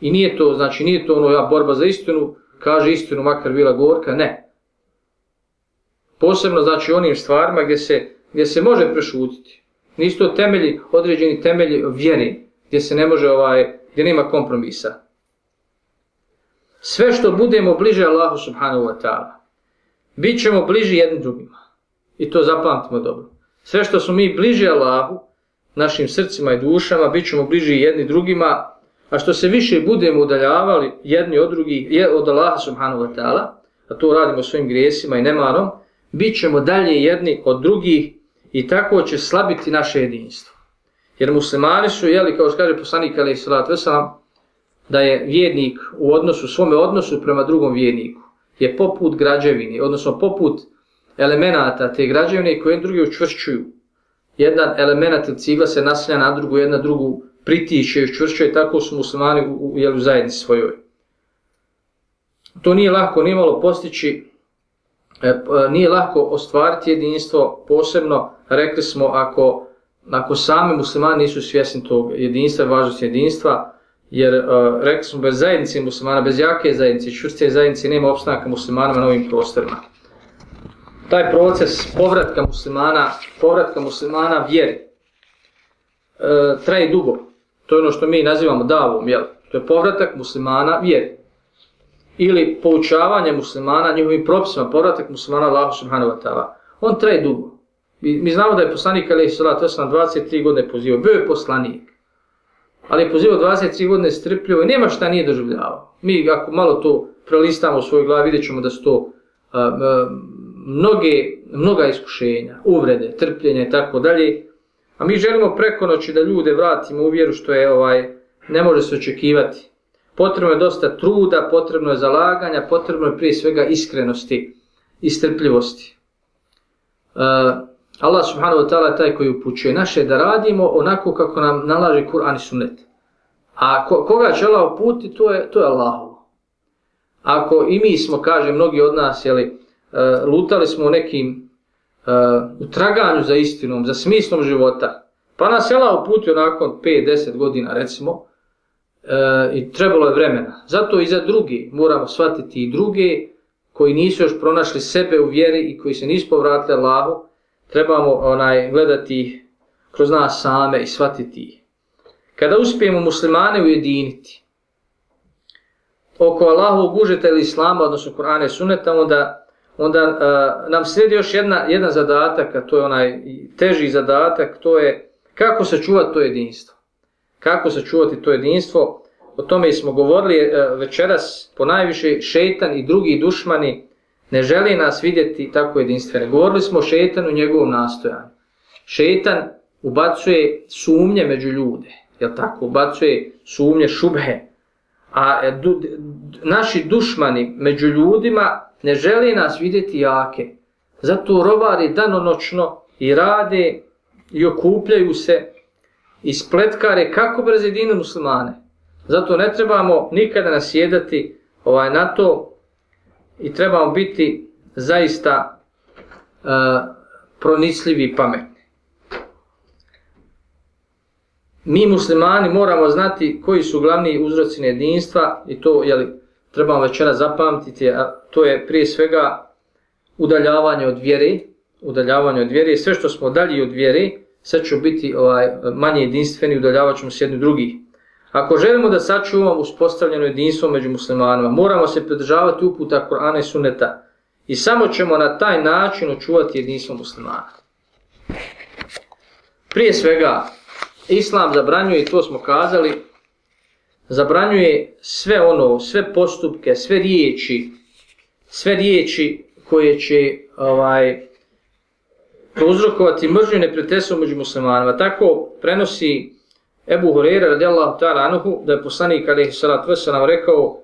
S2: I nije to, znači nije to ono ja borba za istinu, kaže istinu makar bila gorka, ne. Posebno znači onim stvarima gdje se, gdje se može prešutiti. Nisu to temelji, određeni temelji vjeri, gdje se ne može, ovaj, gdje nema kompromisa. Sve što budemo bliže Allahu subhanahu wa ta'ala, bit ćemo bliži jednim drugima. I to zapamtimo dobro. Sve što smo mi bliže Allahu, našim srcima i dušama, bit ćemo bliži jedni drugima, a što se više budemo udaljavali jedni od drugih, od Allaha subhanahu wa ta'ala, a to radimo svojim grijesima i nemarom, bit ćemo dalje jedni od drugih i tako će slabiti naše jedinstvo. Jer muslimani su, jeli, kao što kaže poslanik alaih salatu veselam, da je vjernik u odnosu, svome odnosu prema drugom vjerniku, je poput građevini, odnosno poput elemenata te građevine koje drugi učvršćuju. Jedan element ili cigla se naslja na drugu, jedna drugu pritiče i učvršćuje, tako su muslimani u, u, u zajednici svojoj. To nije lako, nije malo postići, E, nije lako ostvariti jedinstvo, posebno rekli smo ako, ako sami muslimani nisu svjesni tog jedinstva, važnosti jedinstva, jer uh, rekli smo bez zajednice muslimana, bez jake zajednice, čvrste zajednice, nema opstanaka muslimana na ovim prostorima. Taj proces povratka muslimana, povratka muslimana vjeri, uh, traje dugo. To je ono što mi nazivamo davom, jel? To je povratak muslimana vjeri. Ili poučavanje muslimana njihovim propisima, povratak muslimana Allahu subhanahu wa ta'ala. On traje dugo. Mi, mi znamo da je poslanik Ali Salat Osman 23 godine pozivao. Bio je poslanik. Ali je pozivao 23 godine strpljivo i nema šta nije doživljavao. Mi ako malo to prelistamo u svojoj glavi, vidjet ćemo da su to uh, uh, mnoge, mnoga iskušenja, uvrede, trpljenja i tako dalje. A mi želimo preko noći da ljude vratimo u vjeru što je ovaj ne može se očekivati. Potrebno je dosta truda, potrebno je zalaganja, potrebno je prije svega iskrenosti i strpljivosti. Uh, Allah subhanahu wa ta'ala taj koji upućuje naše da radimo onako kako nam nalaže Kur'an i Sunnet. A ko, koga će Allah uputi, to je, to je Allah. Ako i mi smo, kaže mnogi od nas, jeli, uh, lutali smo u nekim uh, u traganju za istinom, za smislom života, pa nas je Allah uputio nakon 5-10 godina, recimo, e, i trebalo je vremena. Zato i za drugi moramo shvatiti i druge koji nisu još pronašli sebe u vjeri i koji se nisu povratili Allahu, trebamo onaj gledati kroz nas same i shvatiti Kada uspijemo muslimane ujediniti oko Allahovog užeta ili Islama, odnosno Kur'ana i Sunneta, onda, onda a, nam slijedi još jedna, jedan zadatak, a to je onaj teži zadatak, to je kako sačuvati to jedinstvo. Kako sačuvati to jedinstvo, o tome smo govorili e, večeras, po najviše šeitan i drugi dušmani, Ne želi nas vidjeti tako jedinstvene. Govorili smo o šetanu njegovom nastojanju. Šeitan ubacuje sumnje među ljude. Jel tako? Ubacuje sumnje šubhe. A e, du, naši dušmani među ljudima ne želi nas vidjeti jake. Zato rovari danonočno i rade i okupljaju se ispletkare kako bi muslimane. Zato ne trebamo nikada nasjedati ovaj, na to i trebamo biti zaista uh, pronicljivi i pametni. Mi muslimani moramo znati koji su glavni uzroci jedinstva i to jeli, trebamo večera zapamtiti, a to je prije svega udaljavanje od vjere, udaljavanje od vjere, sve što smo dalji od vjere, sve ću biti ovaj, manje jedinstveni, udaljavat ćemo se jedni drugih. Ako želimo da sačuvamo uspostavljeno jedinstvo među muslimanima, moramo se pridržavati uputa Korana i Sunneta i samo ćemo na taj način očuvati jedinstvo muslimana. Prije svega, Islam zabranjuje, i to smo kazali, zabranjuje sve ono, sve postupke, sve riječi, sve riječi koje će ovaj, prouzrokovati mržnju neprijateljstvo među muslimanima. Tako prenosi Ebu Hureyre radijallahu ta'ala anuhu, da je poslanik alaihi salatu wasalam rekao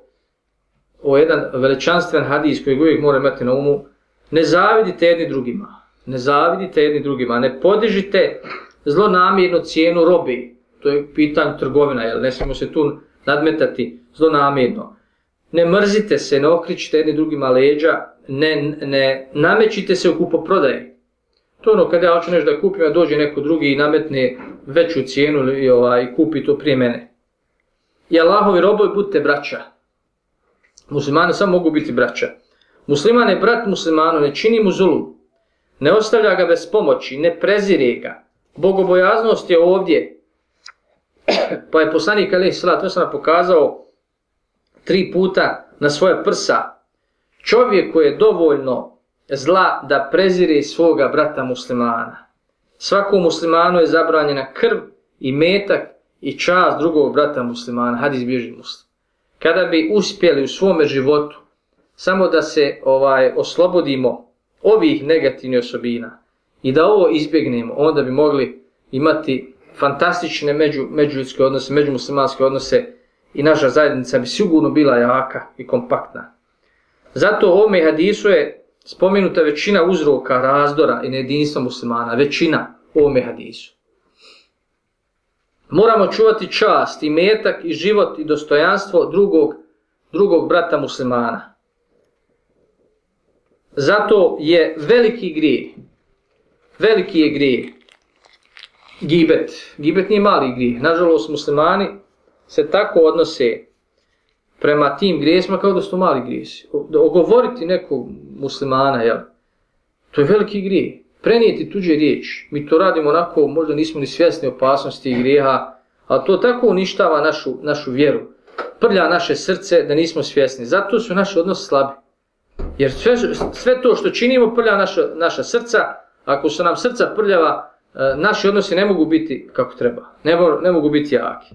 S2: o jedan veličanstven hadis koji uvijek mora imati na umu, ne zavidite jedni drugima, ne zavidite jedni drugima, ne podižite zlonamjernu cijenu robi, to je pitanje trgovina, jel ne smijemo se tu nadmetati zlonamjerno. Ne mrzite se, ne okričite jedni drugima leđa, ne, ne namećite se u kupoprodaje. To ono kada ja hoću nešto da kupim, a dođe neko drugi i nametne veću cijenu ovaj, i ovaj, kupi to prije mene. I Allahovi robovi budite braća. Muslimani samo mogu biti braća. Musliman je brat muslimanu, ne čini mu zulu. Ne ostavlja ga bez pomoći, ne prezire ga. Bogobojaznost je ovdje. pa je poslanik Ali Isra, to sam pokazao tri puta na svoje prsa. Čovjek koji je dovoljno zla da prezire svoga brata muslimana. Svakom muslimanu je zabranjena krv i metak i čast drugog brata muslimana, hadis bježi muslim. Kada bi uspjeli u svome životu samo da se ovaj oslobodimo ovih negativnih osobina i da ovo izbjegnemo, onda bi mogli imati fantastične među, međuljudske odnose, međumuslimanske odnose i naša zajednica bi sigurno bila jaka i kompaktna. Zato ovome hadisu je spomenuta većina uzroka razdora i nejedinstva muslimana, većina u ovome hadisu. Moramo čuvati čast i metak i život i dostojanstvo drugog, drugog brata muslimana. Zato je veliki grije, veliki je grije, gibet. Gibet nije mali grije. Nažalost, muslimani se tako odnose prema tim grijesima kao da su mali grijesi. Ogovoriti nekog muslimana, jel? to je veliki grije. Prenijeti tuđe riječi. Mi to radimo onako, možda nismo ni svjesni opasnosti i grijeha, a to tako uništava našu, našu vjeru. Prlja naše srce da nismo svjesni. Zato su naši odnosi slabi. Jer sve, sve to što činimo prlja naša, naša srca, ako su nam srca prljava, e, naši odnosi ne mogu biti kako treba. Ne, ne mogu biti jaki.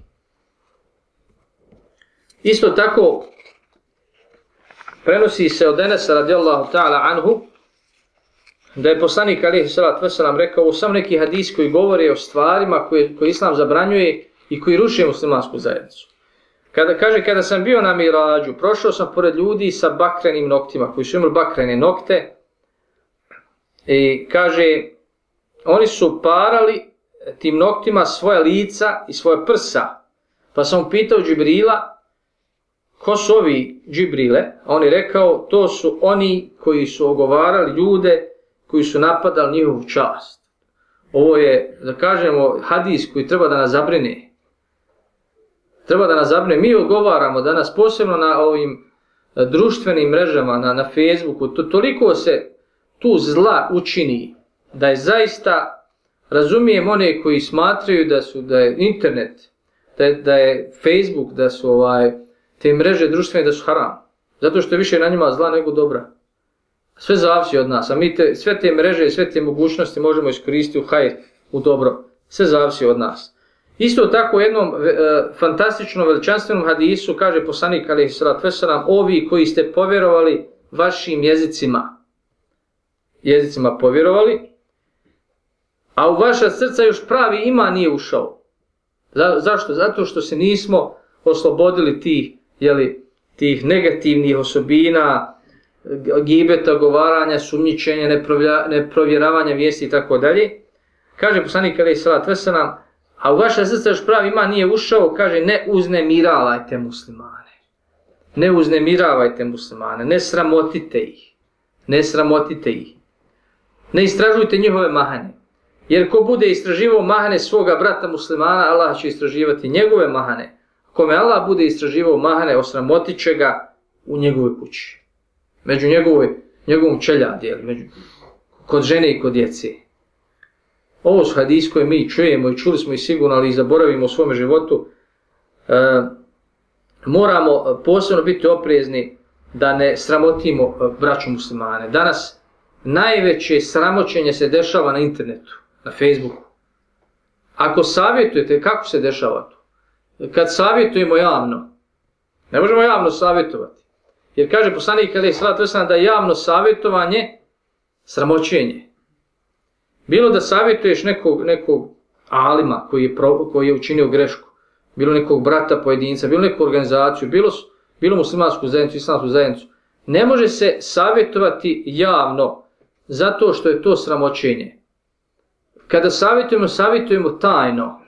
S2: Isto tako, prenosi se od Enesa radijallahu ta'ala anhu, da je poslanik alihi salatu veselam rekao u sam neki hadis koji govori o stvarima koje, koje islam zabranjuje i koji ruše muslimansku zajednicu. Kada kaže, kada sam bio na mirađu, prošao sam pored ljudi sa bakrenim noktima, koji su imali bakrene nokte, i kaže, oni su parali tim noktima svoje lica i svoje prsa. Pa sam pitao Džibrila, ko su ovi Džibrile? A on je rekao, to su oni koji su ogovarali ljude, koji su napadali njihovu čast. Ovo je, da kažemo, hadis koji treba da nas zabrine treba da nas zabrine. Mi ogovaramo danas posebno na ovim e, društvenim mrežama, na, na Facebooku, to, toliko se tu zla učini da je zaista razumijem one koji smatraju da su da je internet, da je, da je Facebook, da su ovaj te mreže društvene da su haram. Zato što je više na njima zla nego dobra. Sve zavisi od nas, a mi te, sve te mreže i sve te mogućnosti možemo iskoristiti u hajr, u dobro. Sve zavisi od nas. Isto tako u jednom e, fantastičnom veličanstvenom hadisu kaže poslanik alejhi salatu vesselam ovi koji ste povjerovali vašim jezicima jezicima povjerovali a u vaša srca još pravi ima nije ušao. Za, zašto? Zato što se nismo oslobodili tih, jeli, tih negativnih osobina, gibeta, govaranja, sumnjičenja, neprovjeravanja vijesti i tako dalje. Kaže poslanik Ali Salat Vesana, a u vaše srce još pravi ima nije ušao, kaže ne uznemiravajte muslimane. Ne uznemiravajte muslimane, ne sramotite ih. Ne sramotite ih. Ne istražujte njihove mahane. Jer ko bude istraživao mahane svoga brata muslimana, Allah će istraživati njegove mahane. Kome Allah bude istraživao mahane, osramotit će ga u njegovoj kući. Među njegovoj, njegovom čeljadi, među, kod žene i kod djece. Ovo su hadis koje mi čujemo i čuli smo i sigurno, ali i zaboravimo u svom životu. E, moramo posebno biti oprezni da ne sramotimo e, braću muslimane. Danas najveće sramoćenje se dešava na internetu, na Facebooku. Ako savjetujete, kako se dešava to? Kad savjetujemo javno, ne možemo javno savjetovati. Jer kaže poslanik Ali Salat da je javno savjetovanje sramoćenje. Bilo da savjetuješ nekog, nekog alima koji je, pro, koji je učinio grešku, bilo nekog brata pojedinca, bilo neku organizaciju, bilo, bilo muslimansku zajednicu, islamsku zajednicu, ne može se savjetovati javno zato što je to sramoćenje. Kada savjetujemo, savjetujemo tajno.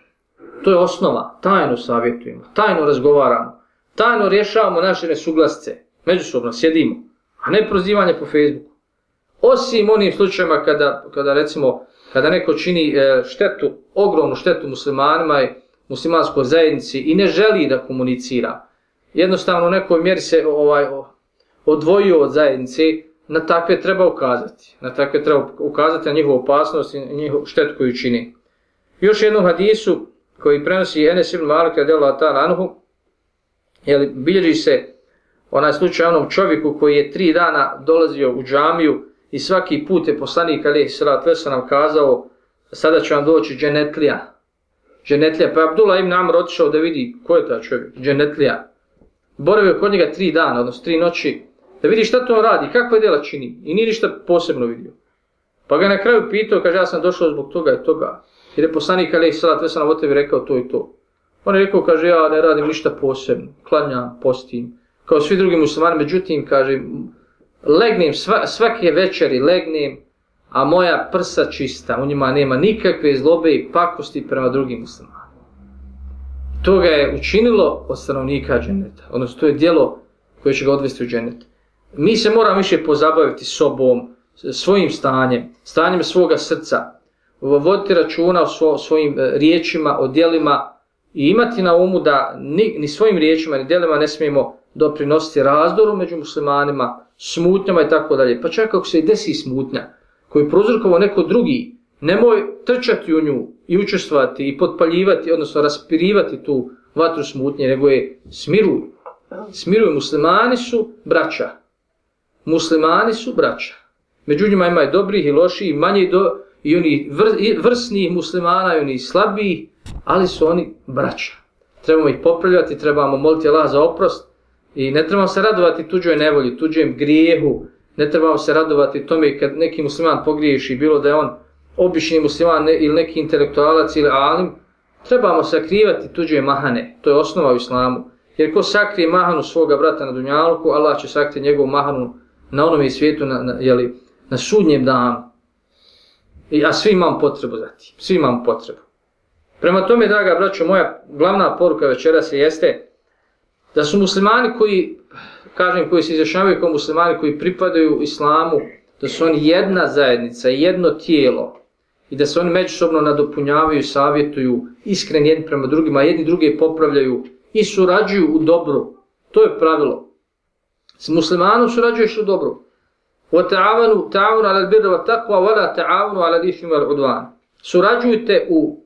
S2: To je osnova. Tajno savjetujemo. Tajno razgovaramo. Tajno rješavamo naše nesuglasce. Međusobno sjedimo. A ne prozivanje po Facebooku. Osim onim slučajima kada, kada recimo kada neko čini e, štetu, ogromnu štetu muslimanima i muslimanskoj zajednici i ne želi da komunicira, jednostavno u nekoj mjeri se ovaj odvojio od zajednice, na takve treba ukazati. Na takve treba ukazati na njihovu opasnost i njihovu štetu koju čini. Još jednom hadisu koji prenosi Enes ibn Malik radijallahu ta'ala anhu, bilježi se onaj slučaj onom čovjeku koji je tri dana dolazio u džamiju i svaki put je poslanik Ali Srat Vesa nam kazao sada će vam doći dženetlija. Dženetlija, pa Abdullah ibn Amr otišao da vidi ko je ta čovjek, dženetlija. Boravio kod njega tri dana, odnosno tri noći, da vidi šta to on radi, kakve djela čini i nije ništa posebno vidio. Pa ga na kraju pitao, kaže ja sam došao zbog toga i toga. Jer je poslanik Ali Salat Vesana o tebi rekao to i to. On je rekao, kaže ja ne radim ništa posebno, klanjam, postim, kao svi drugi muslimani, međutim, kaže, legnem sva, svake večeri, legnem, a moja prsa čista, u njima nema nikakve zlobe i pakosti prema drugim muslimanima. To ga je učinilo od stanovnika dženeta, odnosno to je dijelo koje će ga odvesti u dženet. Mi se moramo više pozabaviti sobom, svojim stanjem, stanjem svoga srca, voditi računa o svo, svojim e, riječima, o dijelima i imati na umu da ni, ni svojim riječima, ni dijelima ne smijemo doprinositi razdoru među muslimanima, smutnjama i tako dalje. Pa čak ako se i desi smutnja, koji prozorkovo neko drugi, nemoj trčati u nju i učestvati i potpaljivati, odnosno raspirivati tu vatru smutnje, nego je smiruj. Smiruj, muslimani su braća. Muslimani su braća. Među njima ima i dobrih i loših, i manje do, i oni vr, vrsnih muslimana i oni slabiji, ali su oni braća. Trebamo ih popravljati, trebamo moliti Allah za oprost, I ne trebamo se radovati tuđoj nevolji, tuđem grijehu, ne trebamo se radovati tome kad neki musliman pogriješi, bilo da je on obični musliman ne, ili neki intelektualac ili alim, trebamo sakrivati tuđe mahane, to je osnova u islamu. Jer ko sakrije mahanu svoga brata na dunjalku, Allah će sakriti njegovu mahanu na onome svijetu, na, na, jeli, na sudnjem danu. I, svi imam potrebu za ti, svi imam potrebu. Prema tome, draga braćo, moja glavna poruka večeras jeste, da su muslimani koji, kažem, koji se izjašnjavaju kao muslimani koji pripadaju islamu, da su oni jedna zajednica, jedno tijelo i da se oni međusobno nadopunjavaju, savjetuju, iskren jedni prema drugima, jedni druge popravljaju i surađuju u dobru. To je pravilo. S muslimanom surađuješ u dobru. Wa ta'avanu ta'avanu ala al-birra wa taqwa wa la. Surađujte u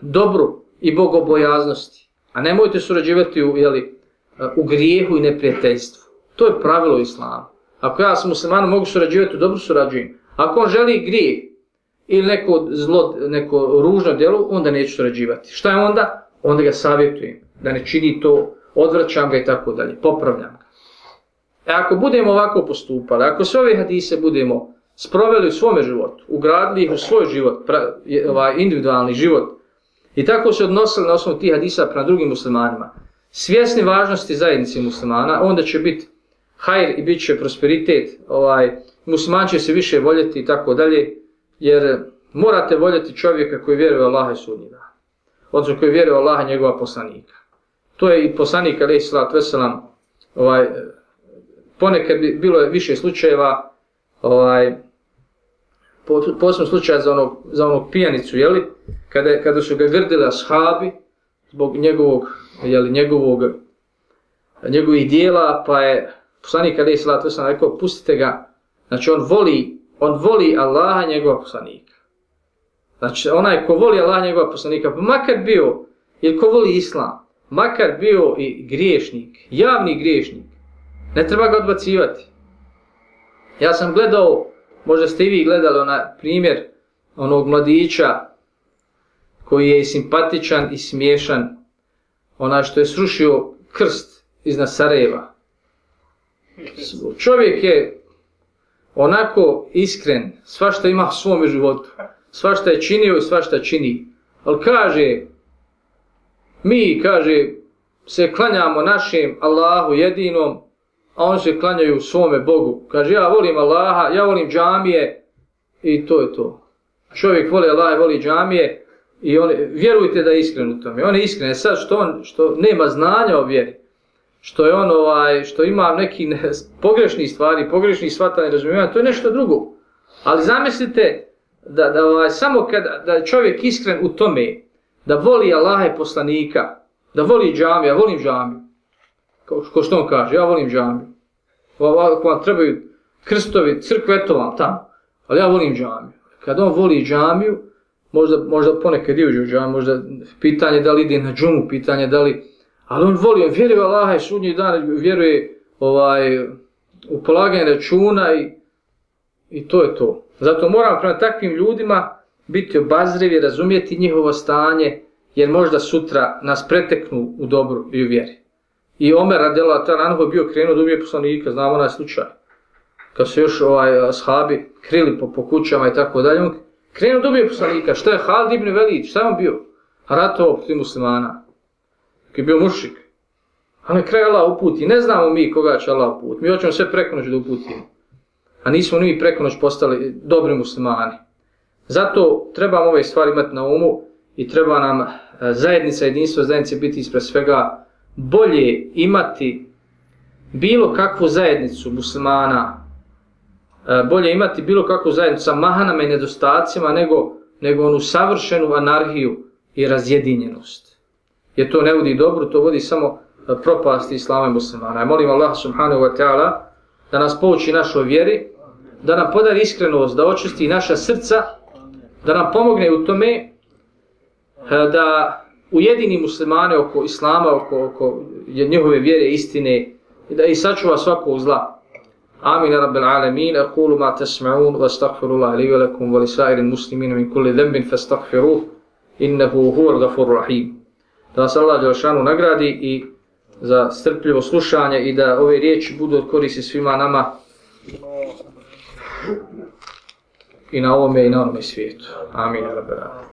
S2: dobru i bogobojaznosti. A nemojte surađivati u, jeli, u grijehu i neprijateljstvu. To je pravilo islama. Ako ja sam musliman, mogu surađivati u dobru surađujem. Ako on želi grijeh ili neko zlo, neko ružno djelo, onda neću surađivati. Šta je onda? Onda ga savjetujem da ne čini to, odvraćam ga i tako dalje, popravljam ga. E ako budemo ovako postupali, ako sve ove hadise budemo sproveli u svome životu, ugradili ih u svoj život, pra, ovaj individualni život, I tako se odnosili na osnovu tih hadisa prema drugim muslimanima. Svjesni važnosti zajednice muslimana, onda će biti hajr i bit će prosperitet, ovaj, musliman će se više voljeti i tako dalje, jer morate voljeti čovjeka koji vjeruje u Allaha i sudnji dan. Odnosno koji vjeruje u Allaha i njegova poslanika. To je i poslanik, ali sallat veselam, ovaj, ponekad bi bilo više slučajeva, ovaj, posebno slučaj za onog, za onog pijanicu, jeli, kada, kada su ga grdili ashabi zbog njegovog, jeli, njegovog, njegovih dijela, pa je poslanik kada je salatu sam rekao, pustite ga, znači on voli, on voli Allaha njegova poslanika. Znači onaj ko voli Allaha njegova poslanika, pa makar bio, ili ko voli Islam, makar bio i griješnik, javni griješnik, ne treba ga odbacivati. Ja sam gledao možda ste i vi gledali onaj primjer onog mladića koji je i simpatičan i smiješan, onaj što je srušio krst iz Nasareva. Čovjek je onako iskren, sva što ima u svom životu, sva što je činio i sva što čini. Ali kaže, mi, kaže, se klanjamo našem Allahu jedinom, a oni se klanjaju svome Bogu. Kaže, ja volim Allaha, ja volim džamije i to je to. Čovjek voli Allaha, voli džamije i on, vjerujte da je iskren u tome. On je iskren. Sad što on što nema znanja o vjeri, što je on ovaj, što ima neki ne, pogrešni stvari, pogrešni shvatanje razumijevanja, to je nešto drugo. Ali zamislite da, da ovaj, samo kada da čovjek iskren u tome, da voli Allaha i poslanika, da voli džamija, volim džamiju, Ko, ko što on kaže, ja volim džamiju. Ako vam trebaju krstovi, crkve, to vam tamo. Ali ja volim džamiju. Kad on voli džamiju, možda, možda ponekad i uđe u džamiju, možda pitanje da li ide na džumu, pitanje da li... Ali on voli, on vjeruje Allaha i sudnji dan, vjeruje ovaj, u polaganje računa i I to je to. Zato moramo prema takvim ljudima biti obazrivi, razumijeti njihovo stanje, jer možda sutra nas preteknu u dobru i u vjeri. I Omer radila ta ranho bio krenuo da ubije poslanika, znamo onaj slučaj. Kad su još ovaj eh, ashabi krili po, po kućama i tako dalje, on krenuo da ubije poslanika. Šta je Halid ibn Velid? Šta je on bio? Ratovao protiv muslimana. Koji je bio mušik. A na kraju Allah uputi. Ne znamo mi koga će Allah uputi. Mi hoćemo sve preko noć da uputimo. A nismo ni preko noć postali dobri muslimani. Zato trebamo ove stvari imati na umu i treba nam eh, zajednica, jedinstvo zajednice biti ispred svega bolje imati bilo kakvu zajednicu muslimana, e, bolje imati bilo kakvu zajednicu sa mahanama i nedostacima nego, nego onu savršenu anarhiju i razjedinjenost. Jer to ne vodi dobro, to vodi samo e, propasti islama i muslimana. I molim Allah subhanahu wa ta'ala da nas pouči našoj vjeri, da nam podari iskrenost, da očisti naša srca, da nam pomogne u tome e, da ujedini muslimane oko islama, oko, oko njihove vjere istine i da ih sačuva svakog zla. Amin, rabbil alamin, akulu ma tasma'un, wa astaghfirullah li wa wa li sa'irin muslimina min kulli dhanbin fastaghfiruh, innahu huwal ghafurur rahim. Da vas Allah Đelšanu nagradi i za strpljivo slušanje i da ove riječi budu od koristi svima nama i na ovome i na onome svijetu. Amin.